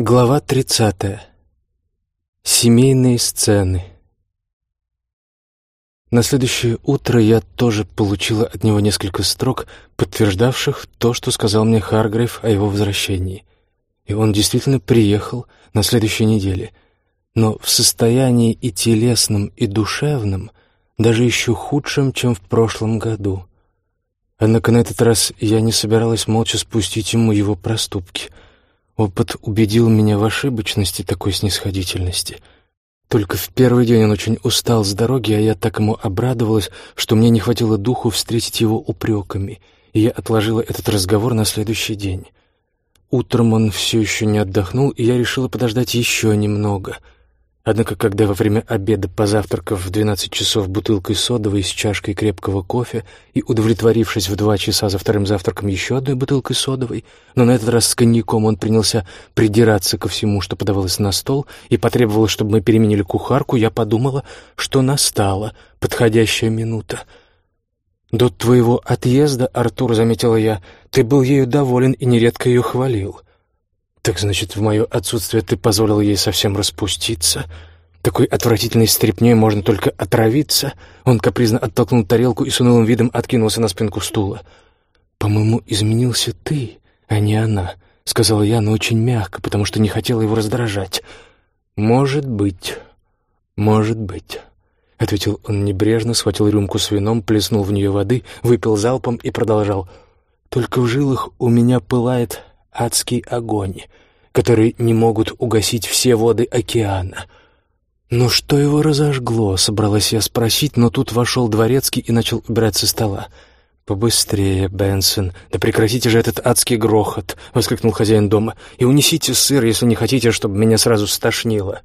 Глава 30. Семейные сцены. На следующее утро я тоже получила от него несколько строк, подтверждавших то, что сказал мне Харгрейв о его возвращении. И он действительно приехал на следующей неделе, но в состоянии и телесном, и душевном, даже еще худшем, чем в прошлом году. Однако на этот раз я не собиралась молча спустить ему его проступки — Опыт убедил меня в ошибочности такой снисходительности. Только в первый день он очень устал с дороги, а я так ему обрадовалась, что мне не хватило духу встретить его упреками, и я отложила этот разговор на следующий день. Утром он все еще не отдохнул, и я решила подождать еще немного — Однако, когда во время обеда, позавтракав в двенадцать часов бутылкой содовой с чашкой крепкого кофе и удовлетворившись в два часа за вторым завтраком еще одной бутылкой содовой, но на этот раз с коньяком он принялся придираться ко всему, что подавалось на стол, и потребовал, чтобы мы переменили кухарку, я подумала, что настала подходящая минута. «До твоего отъезда, Артур, — заметила я, — ты был ею доволен и нередко ее хвалил». «Так значит, в мое отсутствие ты позволил ей совсем распуститься? Такой отвратительной стряпней можно только отравиться?» Он капризно оттолкнул тарелку и с унылым видом откинулся на спинку стула. «По-моему, изменился ты, а не она», — сказала я, но очень мягко, потому что не хотела его раздражать. «Может быть, может быть». — ответил он небрежно, схватил рюмку с вином, плеснул в нее воды, выпил залпом и продолжал. «Только в жилах у меня пылает адский огонь, который не могут угасить все воды океана. «Ну что его разожгло?» — собралась я спросить, но тут вошел дворецкий и начал убирать со стола. «Побыстрее, Бенсон! Да прекратите же этот адский грохот!» — воскликнул хозяин дома. «И унесите сыр, если не хотите, чтобы меня сразу стошнило!»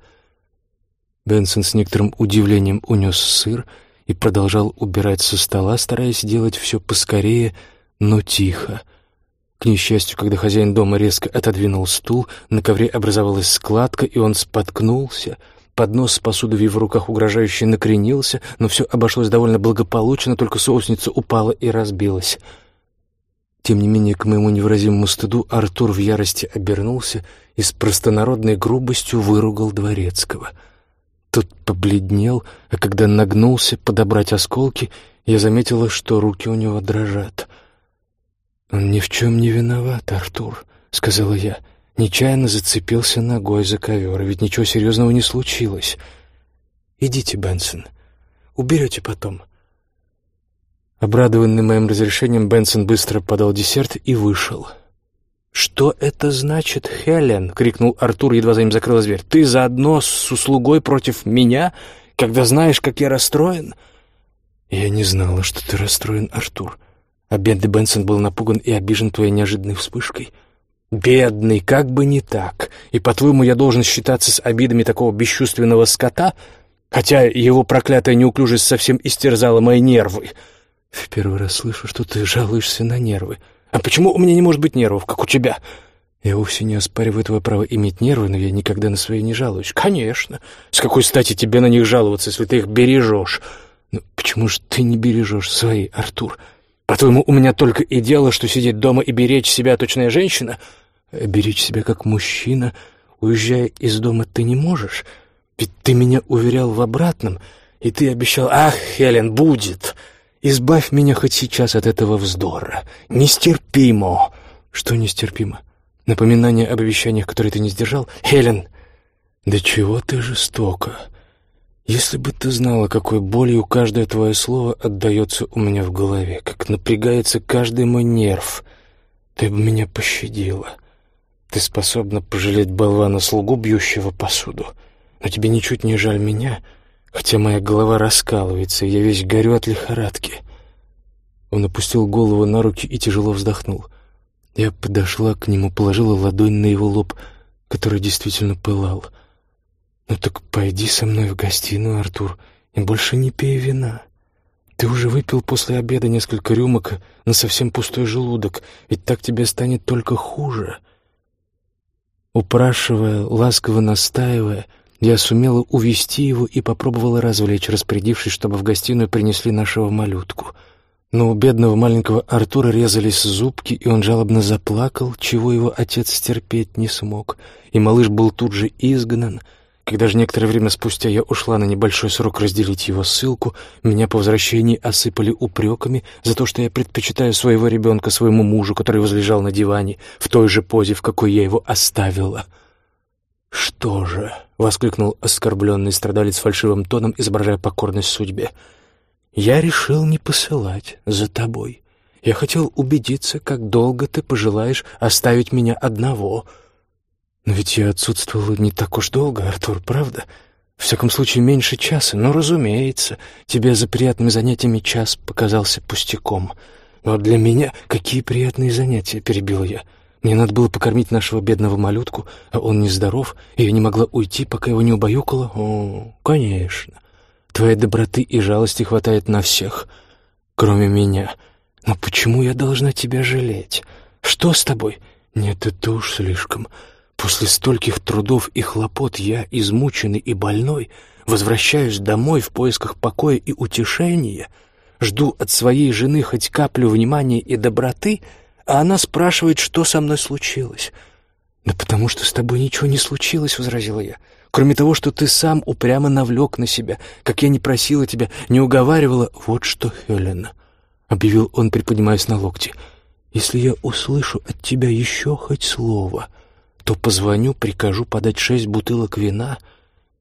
Бенсон с некоторым удивлением унес сыр и продолжал убирать со стола, стараясь делать все поскорее, но тихо. К несчастью, когда хозяин дома резко отодвинул стул, на ковре образовалась складка, и он споткнулся. Поднос с посудой в руках угрожающе накренился, но все обошлось довольно благополучно, только соусница упала и разбилась. Тем не менее, к моему невыразимому стыду, Артур в ярости обернулся и с простонародной грубостью выругал Дворецкого. Тот побледнел, а когда нагнулся подобрать осколки, я заметила, что руки у него дрожат — «Он ни в чем не виноват, Артур», — сказала я. Нечаянно зацепился ногой за ковер, ведь ничего серьезного не случилось. «Идите, Бенсон. Уберете потом». Обрадованный моим разрешением, Бенсон быстро подал десерт и вышел. «Что это значит, Хелен?» — крикнул Артур, едва за ним закрылась дверь. «Ты заодно с услугой против меня, когда знаешь, как я расстроен?» «Я не знала, что ты расстроен, Артур. А бедный Бенсон был напуган и обижен твоей неожиданной вспышкой. Бедный, как бы не так. И, по-твоему, я должен считаться с обидами такого бесчувственного скота, хотя его проклятая неуклюжесть совсем истерзала мои нервы? В первый раз слышу, что ты жалуешься на нервы. А почему у меня не может быть нервов, как у тебя? Я вовсе не оспариваю твое право иметь нервы, но я никогда на свои не жалуюсь. Конечно. С какой стати тебе на них жаловаться, если ты их бережешь? Но почему же ты не бережешь свои, Артур? — по-твоему, у меня только и дело, что сидеть дома и беречь себя, точная женщина? Беречь себя как мужчина, уезжая из дома, ты не можешь. Ведь ты меня уверял в обратном, и ты обещал, ах, Хелен, будет. Избавь меня хоть сейчас от этого вздора. Нестерпимо. Что нестерпимо? Напоминание об обещаниях, которые ты не сдержал? Хелен, да чего ты жестоко. Если бы ты знала, какой болью каждое твое слово отдается у меня в голове, как напрягается каждый мой нерв, ты бы меня пощадила. Ты способна пожалеть болвана-слугу, бьющего посуду, но тебе ничуть не жаль меня, хотя моя голова раскалывается, и я весь горю от лихорадки. Он опустил голову на руки и тяжело вздохнул. Я подошла к нему, положила ладонь на его лоб, который действительно пылал — «Ну так пойди со мной в гостиную, Артур, и больше не пей вина. Ты уже выпил после обеда несколько рюмок на совсем пустой желудок, ведь так тебе станет только хуже». Упрашивая, ласково настаивая, я сумела увести его и попробовала развлечь, распорядившись, чтобы в гостиную принесли нашего малютку. Но у бедного маленького Артура резались зубки, и он жалобно заплакал, чего его отец терпеть не смог, и малыш был тут же изгнан. Когда же некоторое время спустя я ушла на небольшой срок разделить его ссылку, меня по возвращении осыпали упреками за то, что я предпочитаю своего ребенка своему мужу, который возлежал на диване, в той же позе, в какой я его оставила. «Что же?» — воскликнул оскорбленный страдалец фальшивым тоном, изображая покорность судьбе — я решил не посылать за тобой. Я хотел убедиться, как долго ты пожелаешь оставить меня одного. Но ведь я отсутствовал не так уж долго, Артур, правда? В всяком случае, меньше часа. Но, разумеется, тебе за приятными занятиями час показался пустяком. Но для меня какие приятные занятия, перебил я. Мне надо было покормить нашего бедного малютку, а он нездоров, и я не могла уйти, пока его не убаюкала. О, конечно. Твоей доброты и жалости хватает на всех, кроме меня. Но почему я должна тебя жалеть? Что с тобой? Нет, это уж слишком. После стольких трудов и хлопот я, измученный и больной, возвращаюсь домой в поисках покоя и утешения, жду от своей жены хоть каплю внимания и доброты, а она спрашивает, что со мной случилось. «Да потому что с тобой ничего не случилось», — возразила я. Кроме того, что ты сам упрямо навлек на себя, как я не просила тебя, не уговаривала. Вот что, Хелена, — объявил он, приподнимаясь на локти, — если я услышу от тебя еще хоть слово, то позвоню, прикажу подать шесть бутылок вина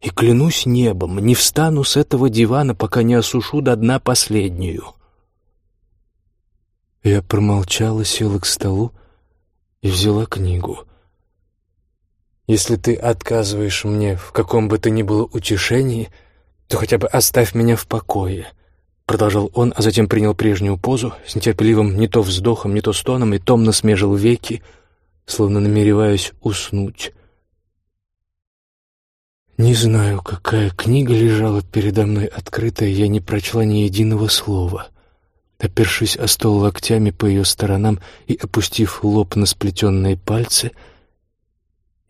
и, клянусь небом, не встану с этого дивана, пока не осушу до дна последнюю. Я промолчала, села к столу и взяла книгу — если ты отказываешь мне в каком бы то ни было утешении, то хотя бы оставь меня в покое», — продолжал он, а затем принял прежнюю позу, с нетерпеливым не то вздохом, не то стоном, и томно смежил веки, словно намереваясь уснуть. Не знаю, какая книга лежала передо мной открытая, я не прочла ни единого слова. Опершись о стол локтями по ее сторонам и опустив лоб на сплетенные пальцы —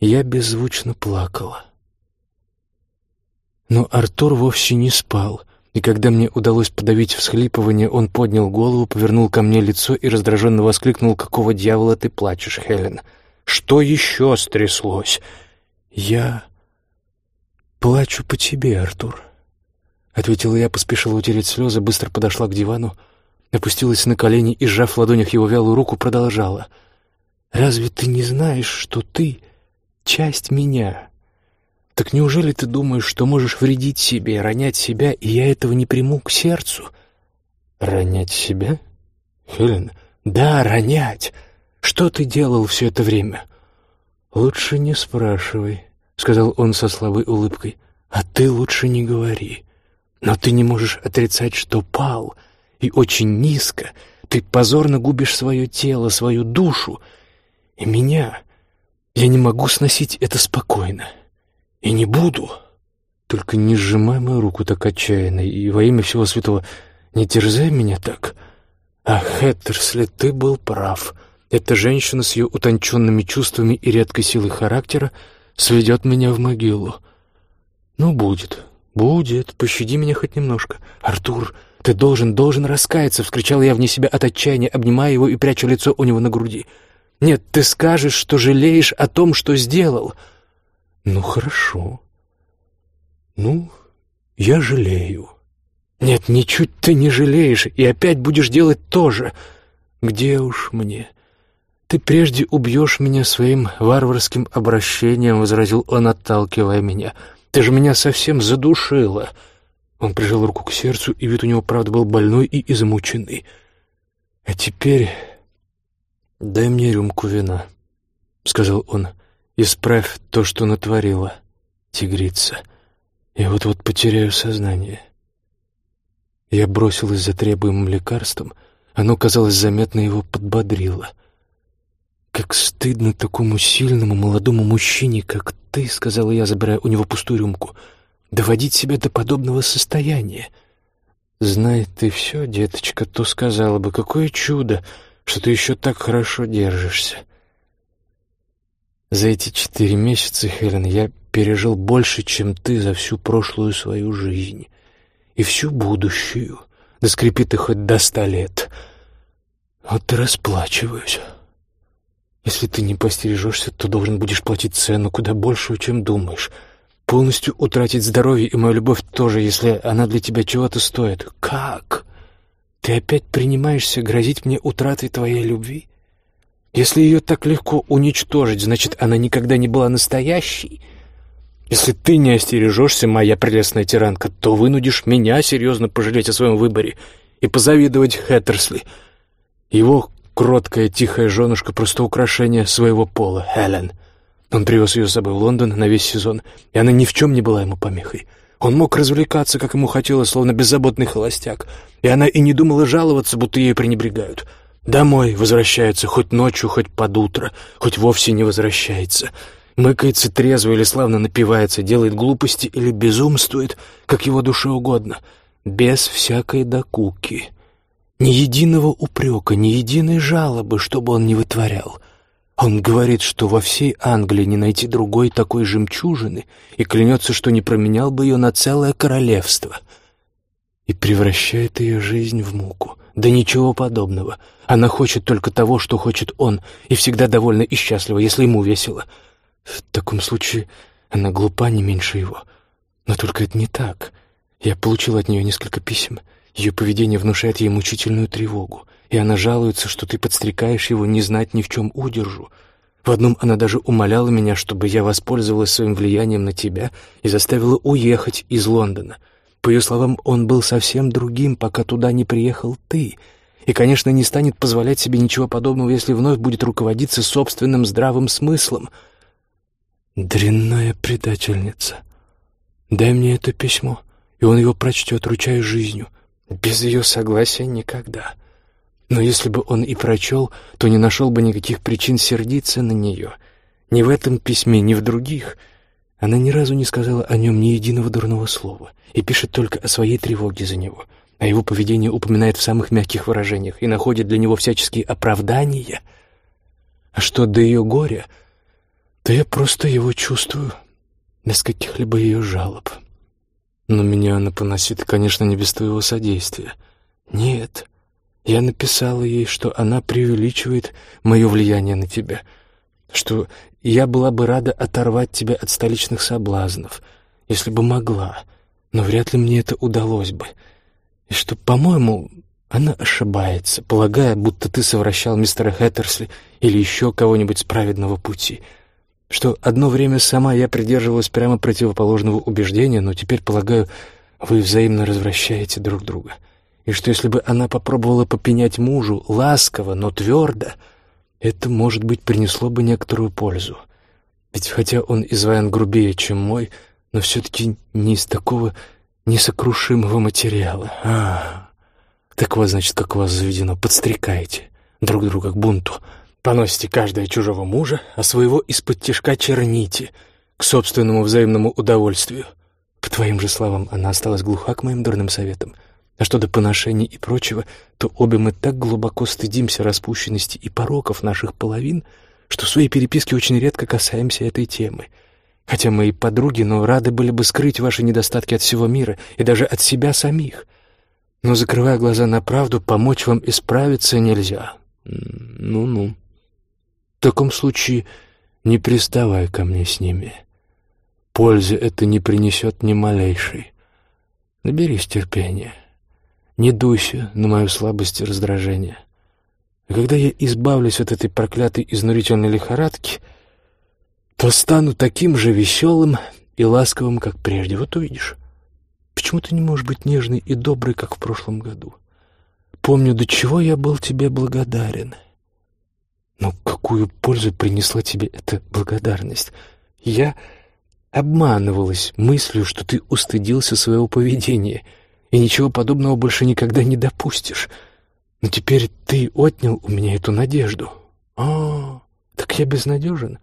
я беззвучно плакала. Но Артур вовсе не спал, и когда мне удалось подавить всхлипывание, он поднял голову, повернул ко мне лицо и раздраженно воскликнул «Какого дьявола ты плачешь, Хелен? Что еще стряслось?» «Я плачу по тебе, Артур», — ответила я, поспешила утереть слезы, быстро подошла к дивану, опустилась на колени и, сжав в ладонях его вялую руку, продолжала. «Разве ты не знаешь, что ты...» часть меня. Так неужели ты думаешь, что можешь вредить себе, ронять себя, и я этого не приму к сердцу? Ронять себя? Хелен, да, ронять. Что ты делал все это время? Лучше не спрашивай, сказал он со слабой улыбкой. А ты лучше не говори. Но ты не можешь отрицать, что пал, и очень низко. Ты позорно губишь свое тело, свою душу и меня. Я не могу сносить это спокойно. И не буду. Только не сжимай мою руку так отчаянно, и во имя всего святого не терзай меня так. Ах, Хэттерсли, ты был прав. Эта женщина с ее утонченными чувствами и редкой силой характера сведет меня в могилу. Ну, будет, будет, пощади меня хоть немножко. Артур, ты должен, должен раскаяться, — вскричал я вне себя от отчаяния, обнимая его и пряча лицо у него на груди. — нет, ты скажешь, что жалеешь о том, что сделал. Ну, хорошо. Ну, я жалею. Нет, ничуть ты не жалеешь, и опять будешь делать то же. Где уж мне? Ты прежде убьешь меня своим варварским обращением, — возразил он, отталкивая меня. Ты же меня совсем задушила. Он прижал руку к сердцу, и вид у него, правда, был больной и измученный. А теперь «Дай мне рюмку вина», — сказал он. «Исправь то, что натворила, тигрица. Я вот-вот потеряю сознание». Я бросилась за требуемым лекарством. Оно, казалось, заметно его подбодрило. «Как стыдно такому сильному молодому мужчине, как ты», — сказала я, забирая у него пустую рюмку, — «доводить себя до подобного состояния». «Знай ты все, деточка, то сказала бы, какое чудо!» что ты еще так хорошо держишься. За эти четыре месяца, Хелен, я пережил больше, чем ты за всю прошлую свою жизнь и всю будущую. Да скрипи ты хоть до ста лет. Вот и расплачиваюсь. Если ты не постережешься, то должен будешь платить цену куда большую, чем думаешь. Полностью утратить здоровье и мою любовь тоже, если она для тебя чего-то стоит. Как? Ты опять принимаешься грозить мне утратой твоей любви? Если ее так легко уничтожить, значит, она никогда не была настоящей. Если ты не остережешься, моя прелестная тиранка, то вынудишь меня серьезно пожалеть о своем выборе и позавидовать Хэттерсли. Его кроткая, тихая женушка — просто украшение своего пола, Хелен. Он привез ее с собой в Лондон на весь сезон, и она ни в чем не была ему помехой. Он мог развлекаться, как ему хотелось, словно беззаботный холостяк, и она и не думала жаловаться, будто ей пренебрегают. Домой возвращается хоть ночью, хоть под утро, хоть вовсе не возвращается. Мыкается трезво или славно напивается, делает глупости или безумствует, как его душе угодно, без всякой докуки. Ни единого упрека, ни единой жалобы, чтобы он не вытворял. Он говорит, что во всей Англии не найти другой такой жемчужины и клянется, что не променял бы ее на целое королевство. И превращает ее жизнь в муку. Да ничего подобного. Она хочет только того, что хочет он, и всегда довольна и счастлива, если ему весело. В таком случае она глупа не меньше его. Но только это не так. Я получил от нее несколько писем — ее поведение внушает ей мучительную тревогу, и она жалуется, что ты подстрекаешь его не знать ни в чем удержу. В одном она даже умоляла меня, чтобы я воспользовалась своим влиянием на тебя и заставила уехать из Лондона. По ее словам, он был совсем другим, пока туда не приехал ты, и, конечно, не станет позволять себе ничего подобного, если вновь будет руководиться собственным здравым смыслом. Дрянная предательница. Дай мне это письмо, и он его прочтет, ручаясь жизнью. Без ее согласия никогда. Но если бы он и прочел, то не нашел бы никаких причин сердиться на нее. Ни в этом письме, ни в других. Она ни разу не сказала о нем ни единого дурного слова и пишет только о своей тревоге за него, а его поведение упоминает в самых мягких выражениях и находит для него всяческие оправдания. А что до ее горя, то я просто его чувствую, без каких-либо ее жалоб. Но меня она поносит, конечно, не без твоего содействия. Нет, я написала ей, что она преувеличивает мое влияние на тебя, что я была бы рада оторвать тебя от столичных соблазнов, если бы могла, но вряд ли мне это удалось бы, и что, по-моему, она ошибается, полагая, будто ты совращал мистера Хэттерсли или еще кого-нибудь с праведного пути — что одно время сама я придерживалась прямо противоположного убеждения, но теперь, полагаю, вы взаимно развращаете друг друга. И что если бы она попробовала попенять мужу ласково, но твердо, это, может быть, принесло бы некоторую пользу. Ведь хотя он изваян грубее, чем мой, но все-таки не из такого несокрушимого материала. А, так вот, значит, как у вас заведено, подстрекаете друг друга к бунту — Поносите каждое чужого мужа, а своего из-под тишка черните к собственному взаимному удовольствию. По твоим же словам, она осталась глуха к моим дурным советам. А что до поношений и прочего, то обе мы так глубоко стыдимся распущенности и пороков наших половин, что в своей переписке очень редко касаемся этой темы. Хотя мы и подруги, но рады были бы скрыть ваши недостатки от всего мира и даже от себя самих. Но, закрывая глаза на правду, помочь вам исправиться нельзя. Ну-ну. В таком случае не приставай ко мне с ними. Пользы это не принесет ни малейшей. Наберись терпения. Не дуйся на мою слабость и раздражение. И когда я избавлюсь от этой проклятой изнурительной лихорадки, то стану таким же веселым и ласковым, как прежде. Вот увидишь. Почему ты не можешь быть нежной и доброй, как в прошлом году? Помню, до чего я был тебе благодарен. — но какую пользу принесла тебе эта благодарность? Я обманывалась мыслью, что ты устыдился своего поведения, и ничего подобного больше никогда не допустишь. Но теперь ты отнял у меня эту надежду. А, так я безнадежен.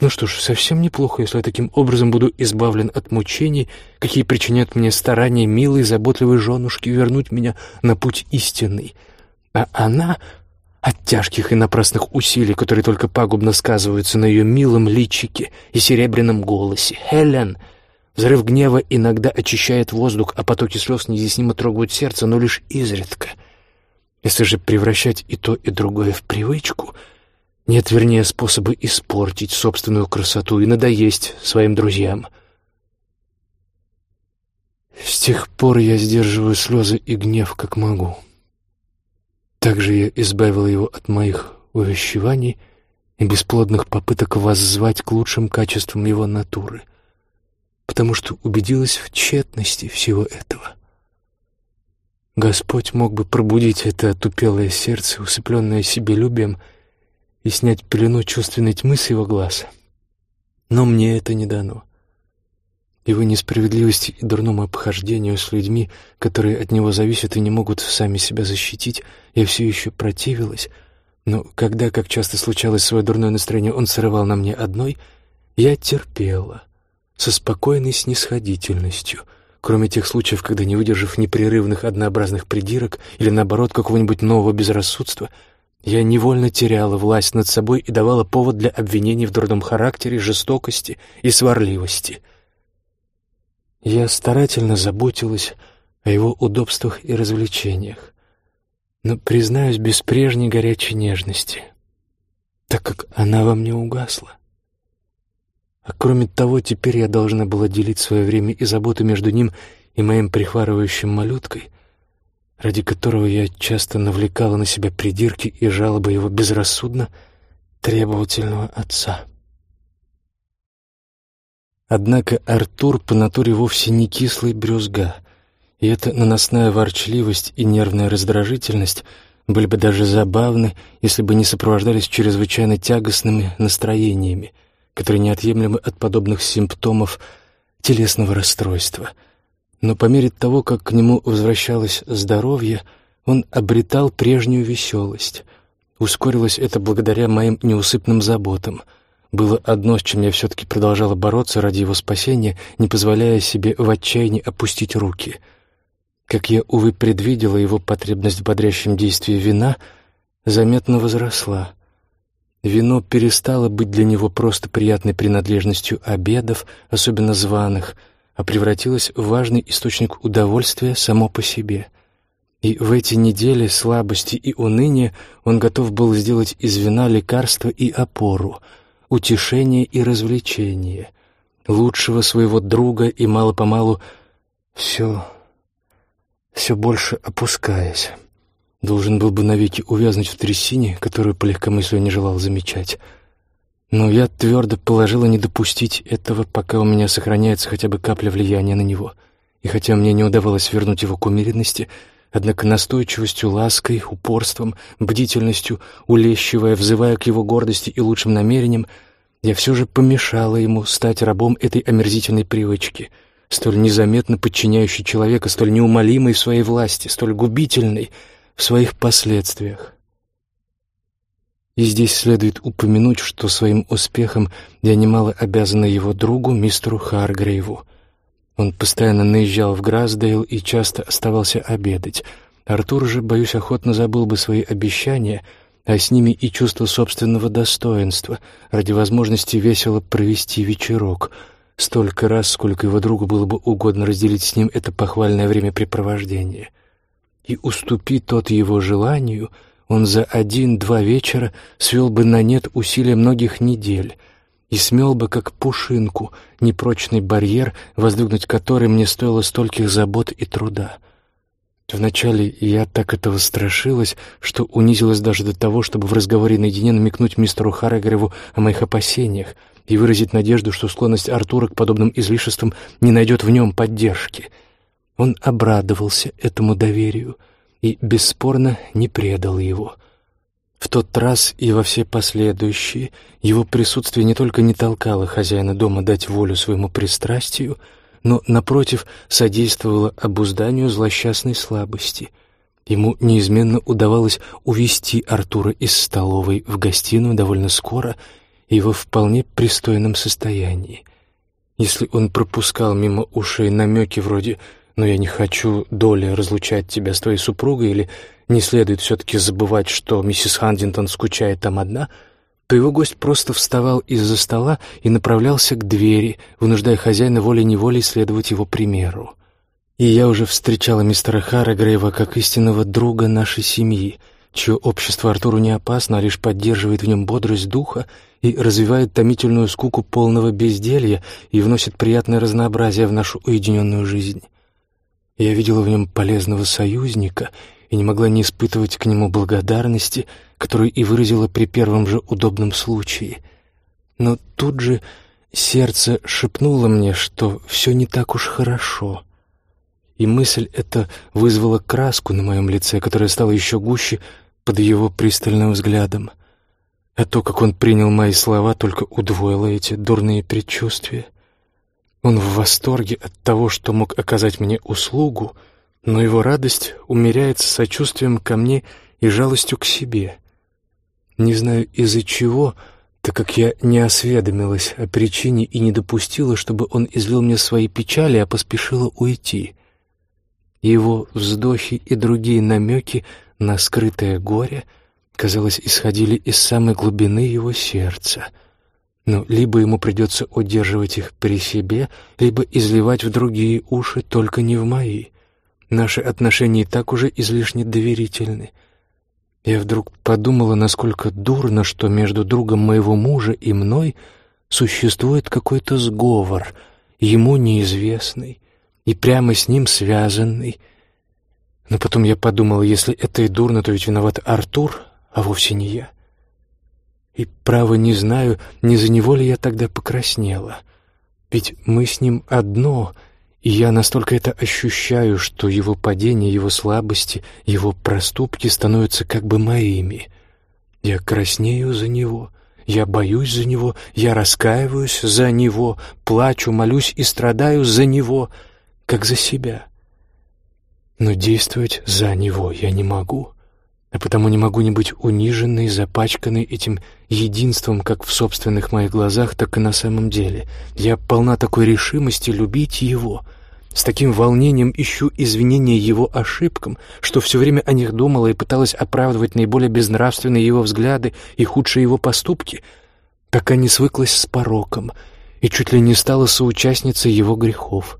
Ну что ж, совсем неплохо, если я таким образом буду избавлен от мучений, какие причиняют мне старания милой, заботливой женушки вернуть меня на путь истинный. А она от тяжких и напрасных усилий, которые только пагубно сказываются на ее милом личике и серебряном голосе. «Хелен, Взрыв гнева иногда очищает воздух, а потоки слез неизъяснимо трогают сердце, но лишь изредка. Если же превращать и то, и другое в привычку, нет, вернее, способа испортить собственную красоту и надоесть своим друзьям. С тех пор я сдерживаю слезы и гнев, как могу. Также я избавил его от моих увещеваний и бесплодных попыток воззвать к лучшим качествам его натуры, потому что убедилась в тщетности всего этого. Господь мог бы пробудить это отупелое сердце, усыпленное себелюбием, и снять пелену чувственной тьмы с его глаз. Но мне это не дано. Его несправедливости и дурному обхождению с людьми, которые от него зависят и не могут сами себя защитить, я все еще противилась, но когда, как часто случалось, свое дурное настроение он срывал на мне одной, я терпела, со спокойной снисходительностью, кроме тех случаев, когда, не выдержав непрерывных однообразных придирок или, наоборот, какого-нибудь нового безрассудства, я невольно теряла власть над собой и давала повод для обвинений в дурном характере, жестокости и сварливости — я старательно заботилась о его удобствах и развлечениях, но, признаюсь, без прежней горячей нежности, так как она во мне угасла. А кроме того, теперь я должна была делить свое время и заботу между ним и моим прихварывающим малюткой, ради которого я часто навлекала на себя придирки и жалобы его безрассудно требовательного отца. Однако Артур по натуре вовсе не кислый брюзга, и эта наносная ворчливость и нервная раздражительность были бы даже забавны, если бы не сопровождались чрезвычайно тягостными настроениями, которые неотъемлемы от подобных симптомов телесного расстройства. Но по мере того, как к нему возвращалось здоровье, он обретал прежнюю веселость. Ускорилось это благодаря моим неусыпным заботам — было одно, с чем я все-таки продолжала бороться ради его спасения, не позволяя себе в отчаянии опустить руки. Как я, увы, предвидела, его потребность в бодрящем действии вина заметно возросла. Вино перестало быть для него просто приятной принадлежностью обедов, особенно званых, а превратилось в важный источник удовольствия само по себе. И в эти недели слабости и уныния он готов был сделать из вина лекарство и опору — утешение и развлечение, лучшего своего друга и мало-помалу все, все больше опускаясь. Должен был бы навеки увязнуть в трясине, которую по легкомыслию не желал замечать. Но я твердо положила не допустить этого, пока у меня сохраняется хотя бы капля влияния на него. И хотя мне не удавалось вернуть его к умеренности, Однако настойчивостью, лаской, упорством, бдительностью, улещивая, взывая к его гордости и лучшим намерениям, я все же помешала ему стать рабом этой омерзительной привычки, столь незаметно подчиняющей человека, столь неумолимой в своей власти, столь губительной в своих последствиях. И здесь следует упомянуть, что своим успехом я немало обязана его другу, мистеру Харгрейву — он постоянно наезжал в Грасдейл и часто оставался обедать. Артур же, боюсь, охотно забыл бы свои обещания, а с ними и чувство собственного достоинства ради возможности весело провести вечерок, столько раз, сколько его другу было бы угодно разделить с ним это похвальное времяпрепровождение. И уступи тот его желанию, он за один-два вечера свел бы на нет усилия многих недель — и смел бы, как пушинку, непрочный барьер, воздвигнуть который мне стоило стольких забот и труда. Вначале я так этого страшилась, что унизилась даже до того, чтобы в разговоре наедине намекнуть мистеру Харрегореву о моих опасениях и выразить надежду, что склонность Артура к подобным излишествам не найдет в нем поддержки. Он обрадовался этому доверию и, бесспорно, не предал его — в тот раз и во все последующие его присутствие не только не толкало хозяина дома дать волю своему пристрастию, но, напротив, содействовало обузданию злосчастной слабости. Ему неизменно удавалось увести Артура из столовой в гостиную довольно скоро и во вполне пристойном состоянии. Если он пропускал мимо ушей намеки вроде «но я не хочу доли разлучать тебя с твоей супругой» или не следует все-таки забывать, что миссис Хандингтон скучает там одна, то его гость просто вставал из-за стола и направлялся к двери, вынуждая хозяина волей-неволей следовать его примеру. И я уже встречала мистера Харрегрейва как истинного друга нашей семьи, чье общество Артуру не опасно, а лишь поддерживает в нем бодрость духа и развивает томительную скуку полного безделья и вносит приятное разнообразие в нашу уединенную жизнь. Я видела в нем полезного союзника и не могла не испытывать к нему благодарности, которую и выразила при первом же удобном случае. Но тут же сердце шепнуло мне, что все не так уж хорошо — и мысль эта вызвала краску на моем лице, которая стала еще гуще под его пристальным взглядом. А то, как он принял мои слова, только удвоило эти дурные предчувствия. Он в восторге от того, что мог оказать мне услугу, но его радость умеряется сочувствием ко мне и жалостью к себе. Не знаю из-за чего, так как я не осведомилась о причине и не допустила, чтобы он излил мне свои печали, а поспешила уйти. Его вздохи и другие намеки на скрытое горе, казалось, исходили из самой глубины его сердца. Но либо ему придется удерживать их при себе, либо изливать в другие уши, только не в мои. Наши отношения и так уже излишне доверительны. Я вдруг подумала, насколько дурно, что между другом моего мужа и мной существует какой-то сговор, ему неизвестный, и прямо с ним связанный. Но потом я подумал, если это и дурно, то ведь виноват Артур, а вовсе не я. И, право, не знаю, не за него ли я тогда покраснела. Ведь мы с ним одно, и я настолько это ощущаю, что его падение, его слабости, его проступки становятся как бы моими. Я краснею за него, я боюсь за него, я раскаиваюсь за него, плачу, молюсь и страдаю за него — как за себя. Но действовать за него я не могу, а потому не могу не быть униженной, запачканной этим единством как в собственных моих глазах, так и на самом деле. Я полна такой решимости любить его — с таким волнением ищу извинения его ошибкам, что все время о них думала и пыталась оправдывать наиболее безнравственные его взгляды и худшие его поступки, пока не свыклась с пороком и чуть ли не стала соучастницей его грехов.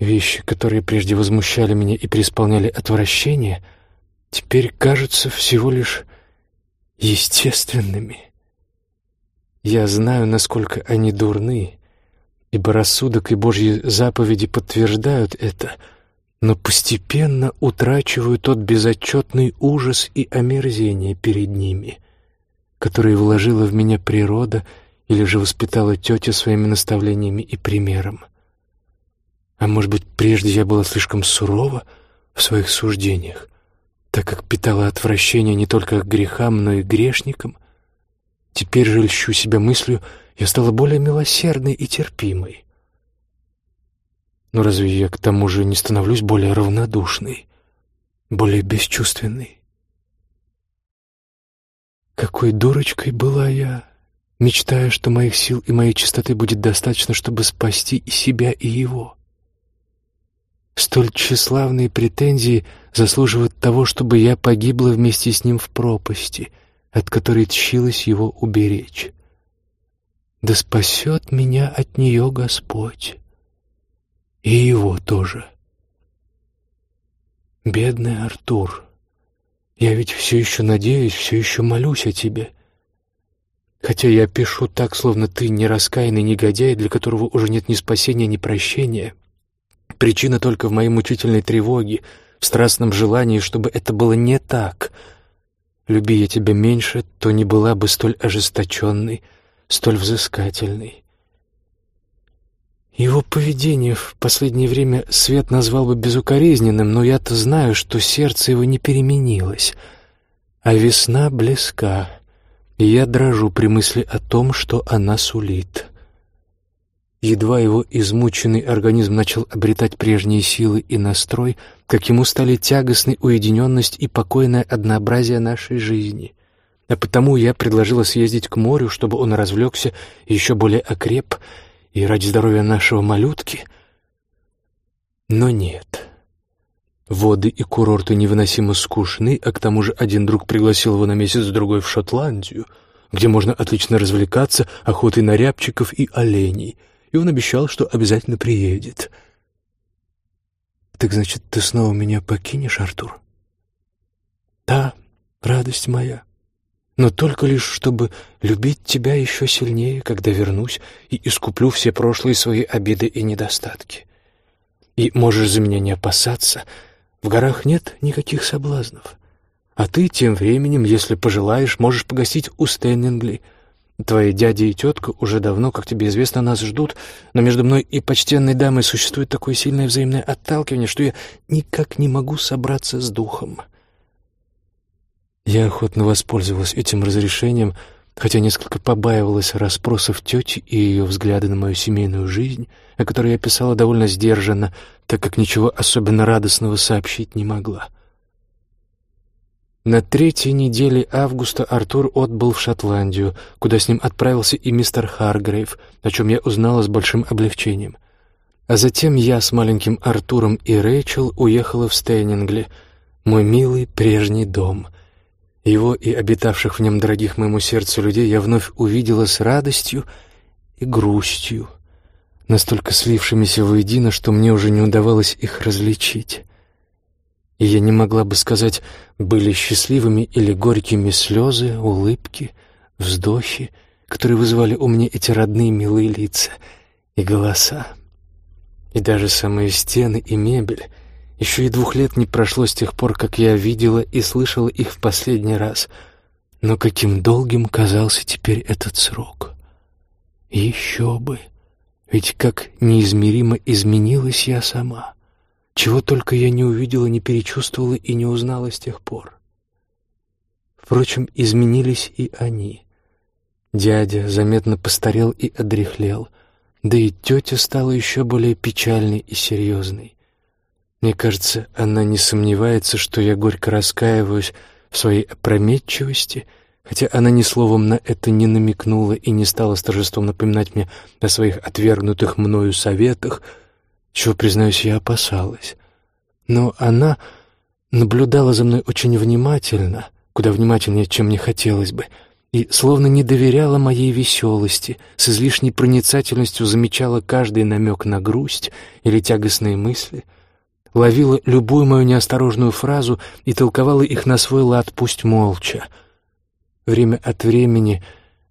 Вещи, которые прежде возмущали меня и преисполняли отвращение, теперь кажутся всего лишь естественными. Я знаю, насколько они дурны, ибо рассудок и Божьи заповеди подтверждают это, но постепенно утрачиваю тот безотчетный ужас и омерзение перед ними, которые вложила в меня природа или же воспитала тетя своими наставлениями и примером. А может быть, прежде я была слишком сурова в своих суждениях, так как питала отвращение не только к грехам, но и к грешникам? Теперь же льщу себя мыслью, я стала более милосердной и терпимой. Но разве я к тому же не становлюсь более равнодушной, более бесчувственной? Какой дурочкой была я, мечтая, что моих сил и моей чистоты будет достаточно, чтобы спасти и себя, и его. Столь тщеславные претензии заслуживают того, чтобы я погибла вместе с ним в пропасти, от которой тщилась его уберечь. Да спасет меня от нее Господь. И его тоже. Бедный Артур, я ведь все еще надеюсь, все еще молюсь о тебе. Хотя я пишу так, словно ты не раскаянный негодяй, для которого уже нет ни спасения, ни прощения — Причина только в моей мучительной тревоге, в страстном желании, чтобы это было не так. Люби я тебя меньше, то не была бы столь ожесточенной, столь взыскательной. Его поведение в последнее время Свет назвал бы безукоризненным, но я-то знаю, что сердце его не переменилось, а весна близка, и я дрожу при мысли о том, что она сулит. Едва его измученный организм начал обретать прежние силы и настрой, как ему стали тягостны уединенность и покойное однообразие нашей жизни. А потому я предложила съездить к морю, чтобы он развлекся еще более окреп, и ради здоровья нашего малютки. Но нет. Воды и курорты невыносимо скучны, а к тому же один друг пригласил его на месяц-другой в Шотландию, где можно отлично развлекаться охотой на рябчиков и оленей, и он обещал, что обязательно приедет. «Так значит, ты снова меня покинешь, Артур?» «Да, радость моя, но только лишь, чтобы любить тебя еще сильнее, когда вернусь и искуплю все прошлые свои обиды и недостатки. И можешь за меня не опасаться — в горах нет никаких соблазнов. А ты тем временем, если пожелаешь, можешь погостить у Стэннингли. Твои дядя и тетка уже давно, как тебе известно, нас ждут, но между мной и почтенной дамой существует такое сильное взаимное отталкивание, что я никак не могу собраться с духом. Я охотно воспользовалась этим разрешением, хотя несколько побаивалась расспросов тети и ее взгляды на мою семейную жизнь, о которой я писала довольно сдержанно, так как ничего особенно радостного сообщить не могла. На третьей неделе августа Артур отбыл в Шотландию, куда с ним отправился и мистер Харгрейв, о чем я узнала с большим облегчением. А затем я с маленьким Артуром и Рэйчел уехала в Стейнингли, мой милый прежний дом — его и обитавших в нем дорогих моему сердцу людей я вновь увидела с радостью и грустью, настолько слившимися воедино, что мне уже не удавалось их различить. И я не могла бы сказать, были счастливыми или горькими слезы, улыбки, вздохи, которые вызывали у меня эти родные милые лица и голоса. И даже самые стены и мебель — еще и двух лет не прошло с тех пор, как я видела и слышала их в последний раз. Но каким долгим казался теперь этот срок. еще бы! Ведь как неизмеримо изменилась я сама. Чего только я не увидела, не перечувствовала и не узнала с тех пор. Впрочем, изменились и они. Дядя заметно постарел и одряхлел, да и тетя стала еще более печальной и серьезной. Мне кажется, она не сомневается, что я горько раскаиваюсь в своей опрометчивости, хотя она ни словом на это не намекнула и не стала с торжеством напоминать мне о своих отвергнутых мною советах, чего, признаюсь, я опасалась. Но она наблюдала за мной очень внимательно, куда внимательнее, чем мне хотелось бы, и словно не доверяла моей веселости, с излишней проницательностью замечала каждый намек на грусть или тягостные мысли — ловила любую мою неосторожную фразу и толковала их на свой лад, пусть молча. Время от времени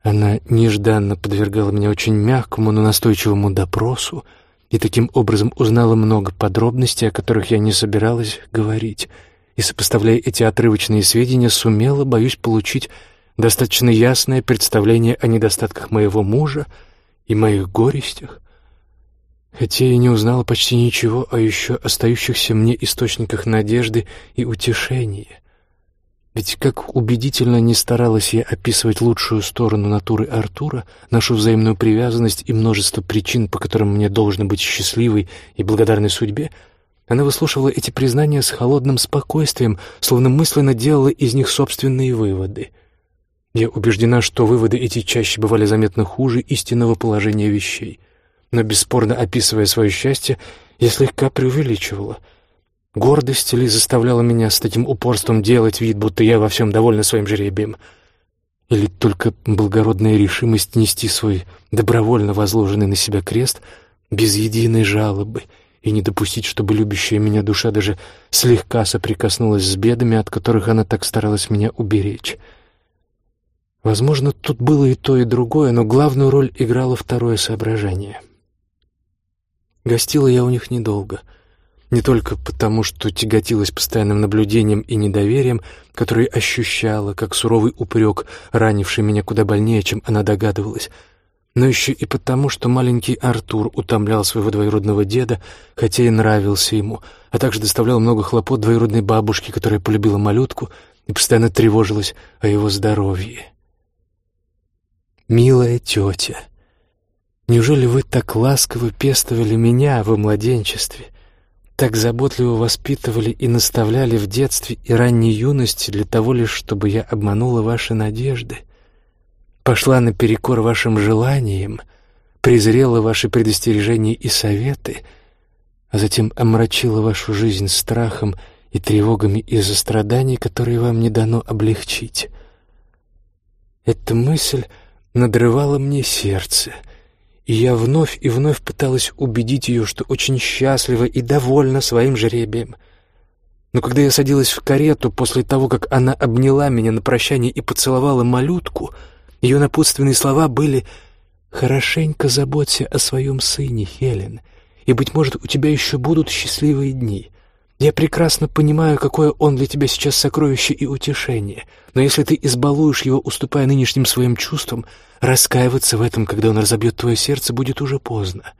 она нежданно подвергала меня очень мягкому, но настойчивому допросу и таким образом узнала много подробностей, о которых я не собиралась говорить, и, сопоставляя эти отрывочные сведения, сумела, боюсь, получить достаточно ясное представление о недостатках моего мужа и моих горестях, хотя я не узнала почти ничего о еще остающихся мне источниках надежды и утешения. Ведь как убедительно не старалась я описывать лучшую сторону натуры Артура, нашу взаимную привязанность и множество причин, по которым мне должно быть счастливой и благодарной судьбе, она выслушивала эти признания с холодным спокойствием, словно мысленно делала из них собственные выводы. Я убеждена, что выводы эти чаще бывали заметно хуже истинного положения вещей — но, бесспорно описывая свое счастье, я слегка преувеличивала. Гордость ли заставляла меня с таким упорством делать вид, будто я во всем довольна своим жребием? Или только благородная решимость нести свой добровольно возложенный на себя крест без единой жалобы и не допустить, чтобы любящая меня душа даже слегка соприкоснулась с бедами, от которых она так старалась меня уберечь? Возможно, тут было и то, и другое, но главную роль играло второе соображение — Гостила я у них недолго. Не только потому, что тяготилась постоянным наблюдением и недоверием, которое ощущала, как суровый упрек, ранивший меня куда больнее, чем она догадывалась, но еще и потому, что маленький Артур утомлял своего двоюродного деда, хотя и нравился ему, а также доставлял много хлопот двоюродной бабушке, которая полюбила малютку и постоянно тревожилась о его здоровье. «Милая тетя», Неужели вы так ласково пестовали меня во младенчестве, так заботливо воспитывали и наставляли в детстве и ранней юности для того лишь, чтобы я обманула ваши надежды, пошла наперекор вашим желаниям, презрела ваши предостережения и советы, а затем омрачила вашу жизнь страхом и тревогами из-за страданий, которые вам не дано облегчить. Эта мысль надрывала мне сердце, и я вновь и вновь пыталась убедить ее, что очень счастлива и довольна своим жребием. Но когда я садилась в карету после того, как она обняла меня на прощание и поцеловала малютку, ее напутственные слова были «Хорошенько заботься о своем сыне, Хелен, и, быть может, у тебя еще будут счастливые дни». Я прекрасно понимаю, какое он для тебя сейчас сокровище и утешение, но если ты избалуешь его, уступая нынешним своим чувствам, раскаиваться в этом, когда он разобьет твое сердце, будет уже поздно.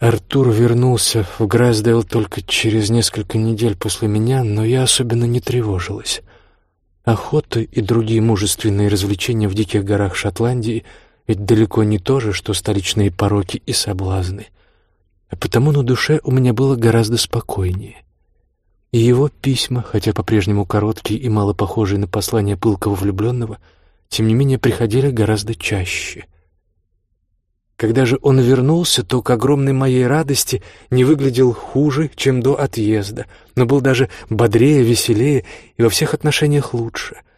Артур вернулся в Грасдейл только через несколько недель после меня, но я особенно не тревожилась. Охота и другие мужественные развлечения в диких горах Шотландии ведь далеко не то же, что столичные пороки и соблазны — а потому на душе у меня было гораздо спокойнее. И его письма, хотя по-прежнему короткие и мало похожие на послания пылкого влюбленного, тем не менее приходили гораздо чаще. Когда же он вернулся, то, к огромной моей радости, не выглядел хуже, чем до отъезда, но был даже бодрее, веселее и во всех отношениях лучше —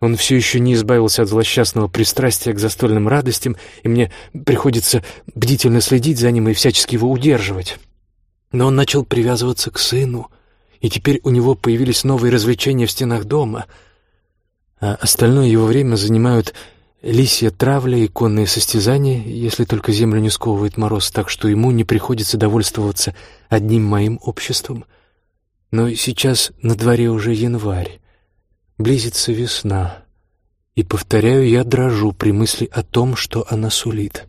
он все еще не избавился от злосчастного пристрастия к застольным радостям, и мне приходится бдительно следить за ним и всячески его удерживать. Но он начал привязываться к сыну, и теперь у него появились новые развлечения в стенах дома, а остальное его время занимают лисья травля и конные состязания, если только землю не сковывает мороз, так что ему не приходится довольствоваться одним моим обществом. Но сейчас на дворе уже январь, Близится весна, и, повторяю, я дрожу при мысли о том, что она сулит.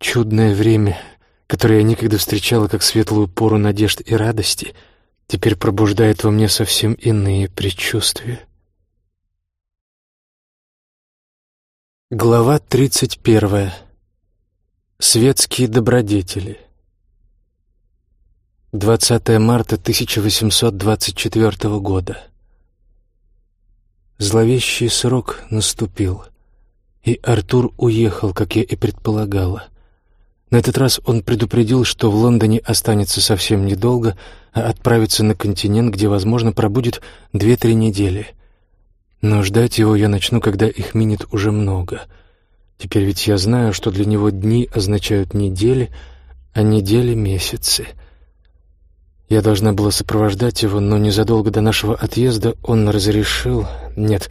Чудное время, которое я никогда встречала как светлую пору надежд и радости, теперь пробуждает во мне совсем иные предчувствия. Глава тридцать первая. Светские добродетели. 20 марта 1824 года. Зловещий срок наступил, и Артур уехал, как я и предполагала. На этот раз он предупредил, что в Лондоне останется совсем недолго, а отправится на континент, где, возможно, пробудет две-три недели. Но ждать его я начну, когда их минет уже много. Теперь ведь я знаю, что для него дни означают недели, а недели — месяцы — я должна была сопровождать его, но незадолго до нашего отъезда он разрешил, нет,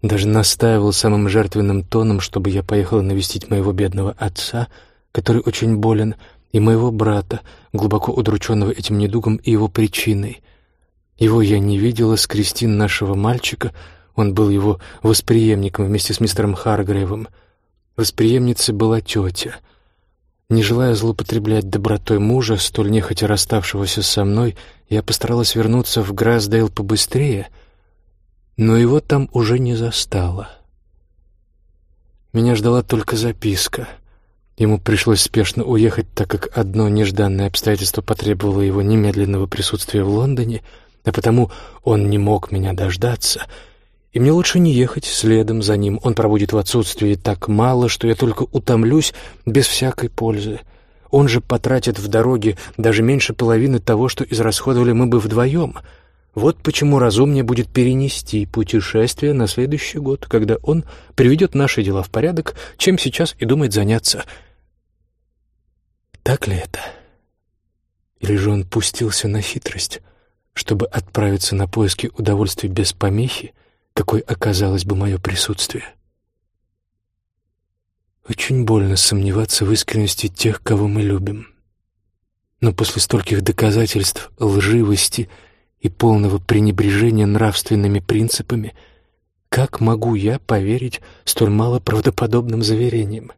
даже настаивал самым жертвенным тоном, чтобы я поехала навестить моего бедного отца, который очень болен, и моего брата, глубоко удрученного этим недугом и его причиной. Его я не видела с Кристин нашего мальчика, он был его восприемником вместе с мистером Харгрейвом. Восприемницей была тетя — не желая злоупотреблять добротой мужа, столь нехотя расставшегося со мной, я постаралась вернуться в Грасдейл побыстрее, но его там уже не застало. Меня ждала только записка. Ему пришлось спешно уехать, так как одно нежданное обстоятельство потребовало его немедленного присутствия в Лондоне, а потому он не мог меня дождаться — и мне лучше не ехать следом за ним. Он проводит в отсутствии так мало, что я только утомлюсь без всякой пользы. Он же потратит в дороге даже меньше половины того, что израсходовали мы бы вдвоем. Вот почему разумнее будет перенести путешествие на следующий год, когда он приведет наши дела в порядок, чем сейчас и думает заняться. Так ли это? Или же он пустился на хитрость, чтобы отправиться на поиски удовольствия без помехи, какой оказалось бы мое присутствие. Очень больно сомневаться в искренности тех, кого мы любим. Но после стольких доказательств лживости и полного пренебрежения нравственными принципами, как могу я поверить столь мало правдоподобным заверениям?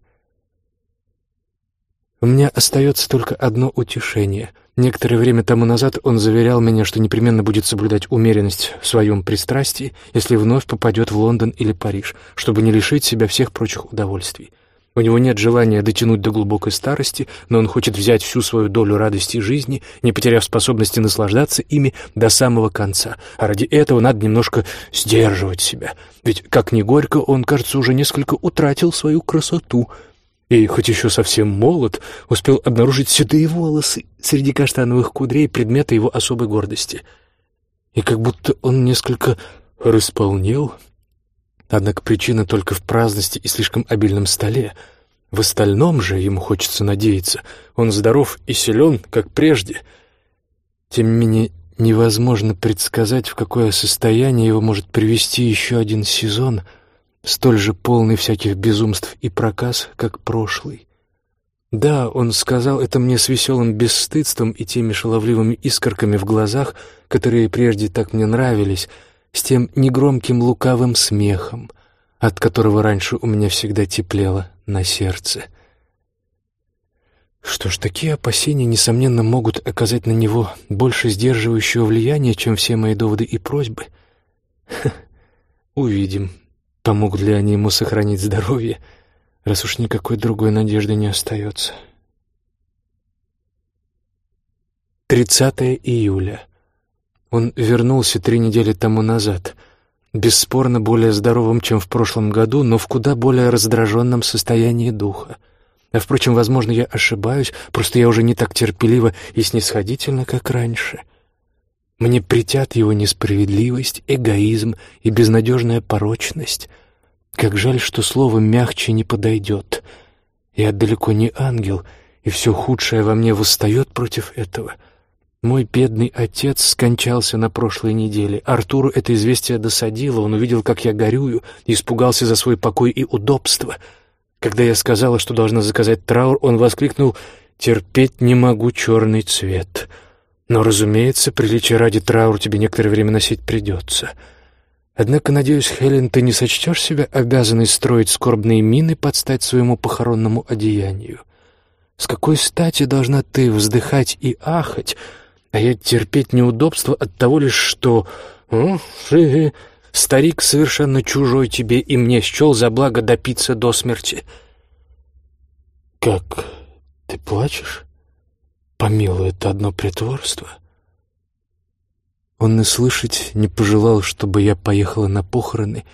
У меня остается только одно утешение. Некоторое время тому назад он заверял меня, что непременно будет соблюдать умеренность в своем пристрастии, если вновь попадет в Лондон или Париж, чтобы не лишить себя всех прочих удовольствий. У него нет желания дотянуть до глубокой старости, но он хочет взять всю свою долю радости жизни, не потеряв способности наслаждаться ими до самого конца. А ради этого надо немножко сдерживать себя. Ведь, как ни горько, он, кажется, уже несколько утратил свою красоту — и, хоть еще совсем молод, успел обнаружить седые волосы среди каштановых кудрей предмета его особой гордости. И как будто он несколько располнел. Однако причина только в праздности и слишком обильном столе. В остальном же, ему хочется надеяться, он здоров и силен, как прежде. Тем не менее, невозможно предсказать, в какое состояние его может привести еще один сезон — столь же полный всяких безумств и проказ, как прошлый. Да, он сказал это мне с веселым бесстыдством и теми шаловливыми искорками в глазах, которые прежде так мне нравились, с тем негромким лукавым смехом, от которого раньше у меня всегда теплело на сердце. Что ж, такие опасения, несомненно, могут оказать на него больше сдерживающего влияния, чем все мои доводы и просьбы. Ха, увидим. Помогут ли они ему сохранить здоровье, раз уж никакой другой надежды не остается? 30 июля. Он вернулся три недели тому назад, бесспорно более здоровым, чем в прошлом году, но в куда более раздраженном состоянии духа. А, впрочем, возможно, я ошибаюсь, просто я уже не так терпелива и снисходительна, как раньше. Мне притят его несправедливость, эгоизм и безнадежная порочность. Как жаль, что слово мягче не подойдет. Я далеко не ангел, и все худшее во мне восстает против этого. Мой бедный отец скончался на прошлой неделе. Артуру это известие досадило, он увидел, как я горюю, и испугался за свой покой и удобство. Когда я сказала, что должна заказать траур, он воскликнул «Терпеть не могу черный цвет». Но, разумеется, приличия ради траур тебе некоторое время носить придется. Однако, надеюсь, Хелен, ты не сочтешь себя обязанной строить скорбные мины под стать своему похоронному одеянию. С какой стати должна ты вздыхать и ахать, а я терпеть неудобства от того лишь, что... Старик совершенно чужой тебе и мне счел за благо допиться до смерти. Как ты плачешь? Помилуй, это одно притворство. Он и слышать не пожелал, чтобы я поехала на похороны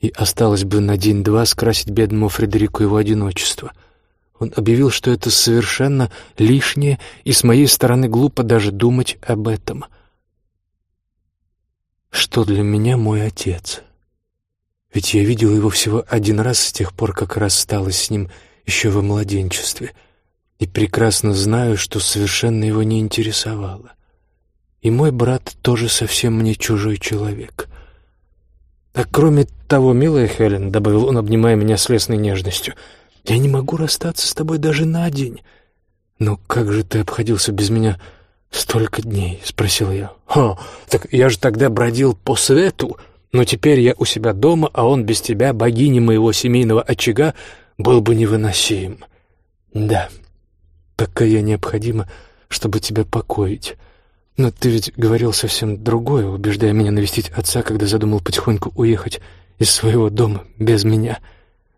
и осталась бы на день-два скрасить бедному Фредерику его одиночество. Он объявил, что это совершенно лишнее, и с моей стороны глупо даже думать об этом. Что для меня мой отец? Ведь я видела его всего один раз с тех пор, как рассталась с ним еще во младенчестве — и прекрасно знаю, что совершенно его не интересовало. И мой брат тоже совсем мне чужой человек. А кроме того, милая Хелен, — добавил он, обнимая меня с лесной нежностью, — я не могу расстаться с тобой даже на день. «Но как же ты обходился без меня столько дней?» — спросил я. «О, так я же тогда бродил по свету, но теперь я у себя дома, а он без тебя, богини моего семейного очага, был бы невыносим». «Да, такая необходима, чтобы тебя покоить. Но ты ведь говорил совсем другое, убеждая меня навестить отца, когда задумал потихоньку уехать из своего дома без меня.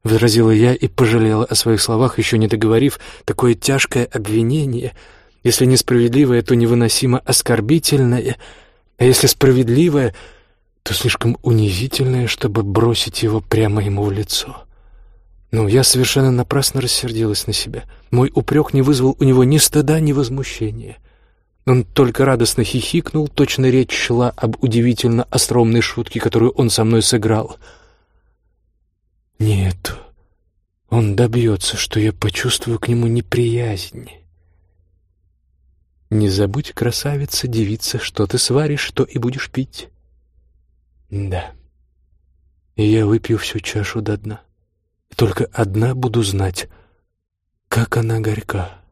Возразила я и пожалела о своих словах, еще не договорив, такое тяжкое обвинение, если несправедливое, то невыносимо оскорбительное, а если справедливое, то слишком унизительное, чтобы бросить его прямо ему в лицо. Ну, я совершенно напрасно рассердилась на себя. Мой упрек не вызвал у него ни стыда, ни возмущения. Он только радостно хихикнул, точно речь шла об удивительно остромной шутке, которую он со мной сыграл. Нет, он добьется, что я почувствую к нему неприязнь. Не забудь, красавица, девица, что ты сваришь, что и будешь пить. Да, и я выпью всю чашу до дна. Только одна буду знать, как она горька.